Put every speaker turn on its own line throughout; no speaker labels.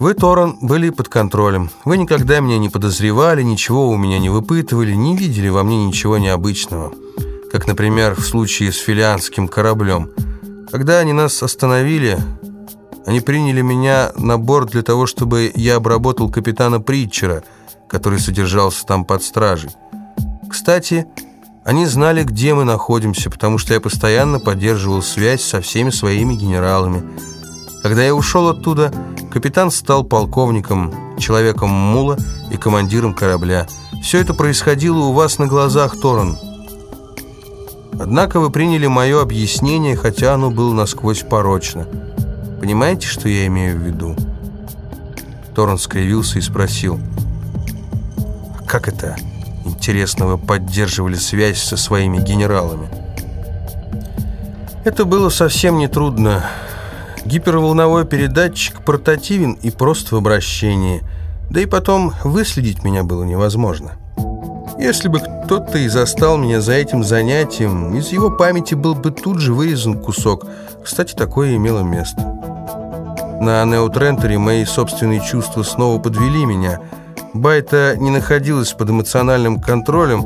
Вы, Торон, были под контролем. Вы никогда меня не подозревали, ничего у меня не выпытывали, не видели во мне ничего необычного. Как, например, в случае с филианским кораблем. Когда они нас остановили, они приняли меня на борт для того, чтобы я обработал капитана Притчера, который содержался там под стражей. Кстати, они знали, где мы находимся, потому что я постоянно поддерживал связь со всеми своими генералами – когда я ушел оттуда, капитан стал полковником, человеком мула и командиром корабля. Все это происходило у вас на глазах, Торон. Однако вы приняли мое объяснение, хотя оно было насквозь порочно. Понимаете, что я имею в виду?» Торон скривился и спросил. «Как это, интересно, вы поддерживали связь со своими генералами?» «Это было совсем нетрудно». Гиперволновой передатчик портативен и прост в обращении, да и потом выследить меня было невозможно. Если бы кто-то и застал меня за этим занятием, из его памяти был бы тут же вырезан кусок. Кстати, такое имело место. На Неотрентере мои собственные чувства снова подвели меня. Байта не находилась под эмоциональным контролем,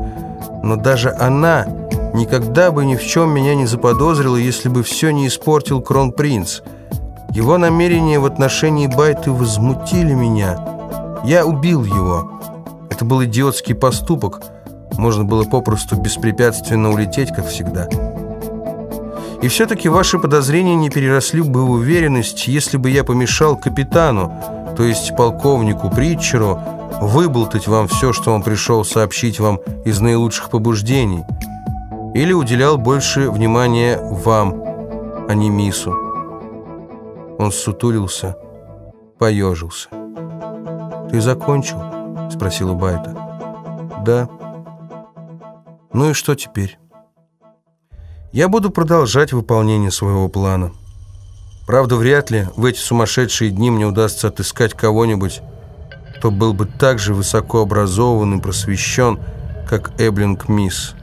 но даже она никогда бы ни в чем меня не заподозрила, если бы все не испортил Кронпринц – его намерения в отношении Байты возмутили меня. Я убил его. Это был идиотский поступок. Можно было попросту беспрепятственно улететь, как всегда. И все-таки ваши подозрения не переросли бы в уверенность, если бы я помешал капитану, то есть полковнику Притчеру, выболтать вам все, что он пришел сообщить вам из наилучших побуждений, или уделял больше внимания вам, а не Мису. Он сутулился, поежился. «Ты закончил?» — спросила Байта. «Да». «Ну и что теперь?» «Я буду продолжать выполнение своего плана. Правда, вряд ли в эти сумасшедшие дни мне удастся отыскать кого-нибудь, кто был бы так же высоко образован и просвещен, как Эблинг Мисс.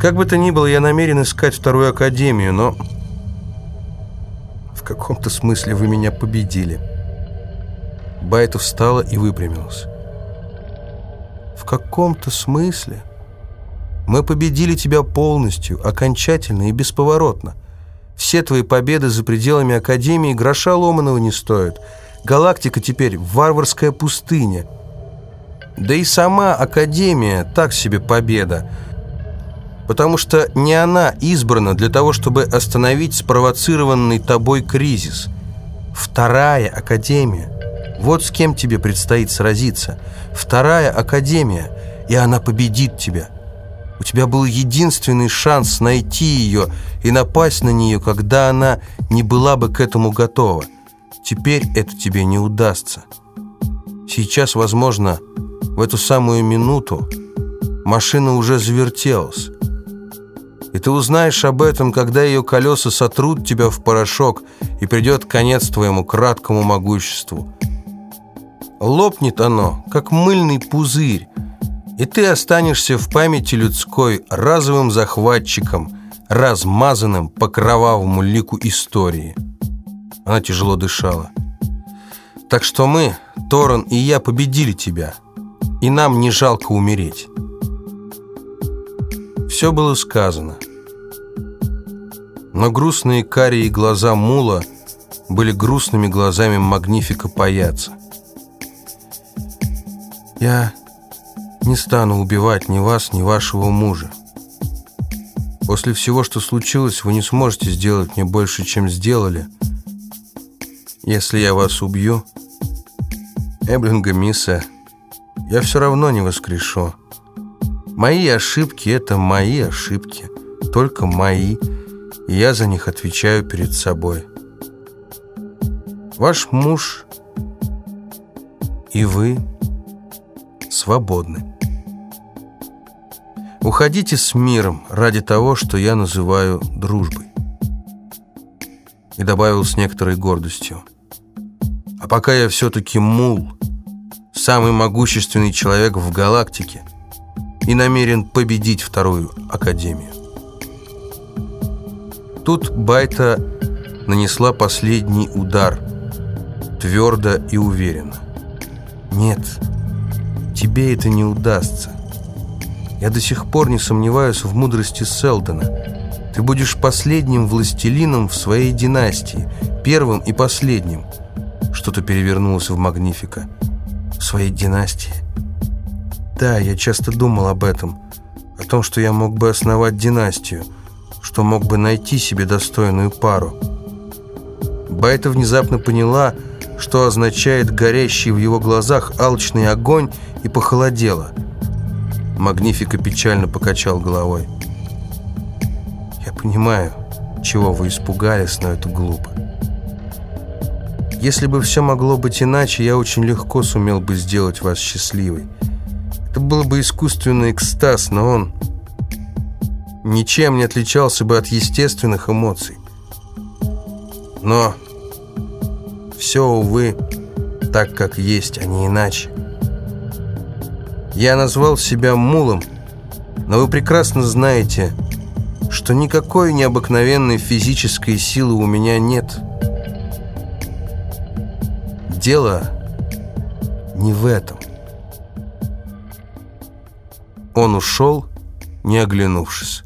Как бы то ни было, я намерен искать вторую академию, но в каком-то смысле вы меня победили». Байта встала и выпрямилась. «В каком-то смысле? Мы победили тебя полностью, окончательно и бесповоротно. Все твои победы за пределами Академии гроша ломаного не стоят. Галактика теперь варварская пустыня. Да и сама Академия так себе победа потому что не она избрана для того, чтобы остановить спровоцированный тобой кризис. Вторая академия. Вот с кем тебе предстоит сразиться. Вторая академия, и она победит тебя. У тебя был единственный шанс найти ее и напасть на нее, когда она не была бы к этому готова. Теперь это тебе не удастся. Сейчас, возможно, в эту самую минуту машина уже завертелась. И ты узнаешь об этом, когда ее колеса сотрут тебя в порошок, и придет конец твоему краткому могуществу. Лопнет оно, как мыльный пузырь, и ты останешься в памяти людской разовым захватчиком, размазанным по кровавому лику истории. Она тяжело дышала. Так что мы, Торон и я, победили тебя, и нам не жалко умереть. Все было сказано. Но грустные карие глаза Мула были грустными глазами Магнифика Паяца. «Я не стану убивать ни вас, ни вашего мужа. После всего, что случилось, вы не сможете сделать мне больше, чем сделали. Если я вас убью, Эблинга Мисса, я все равно не воскрешу. Мои ошибки — это мои ошибки, только мои, и я за них отвечаю перед собой. Ваш муж и вы свободны. Уходите с миром ради того, что я называю дружбой. И добавил с некоторой гордостью. А пока я все-таки мул, самый могущественный человек в галактике – и намерен победить вторую академию. Тут Байта нанесла последний удар, твердо и уверенно. «Нет, тебе это не удастся. Я до сих пор не сомневаюсь в мудрости Селдона. Ты будешь последним властелином в своей династии, первым и последним». Что-то перевернулось в Магнифика. «В своей династии?» «Да, я часто думал об этом, о том, что я мог бы основать династию» что мог бы найти себе достойную пару. Байта внезапно поняла, что означает горящий в его глазах алчный огонь, и похолодела. Магнифика печально покачал головой. «Я понимаю, чего вы испугались, но это глупо. Если бы все могло быть иначе, я очень легко сумел бы сделать вас счастливой. Это был бы искусственный экстаз, но он ничем не отличался бы от естественных эмоций. Но все, увы, так, как есть, а не иначе. Я назвал себя мулом, но вы прекрасно знаете, что никакой необыкновенной физической силы у меня нет. Дело не в этом. Он ушел, не оглянувшись.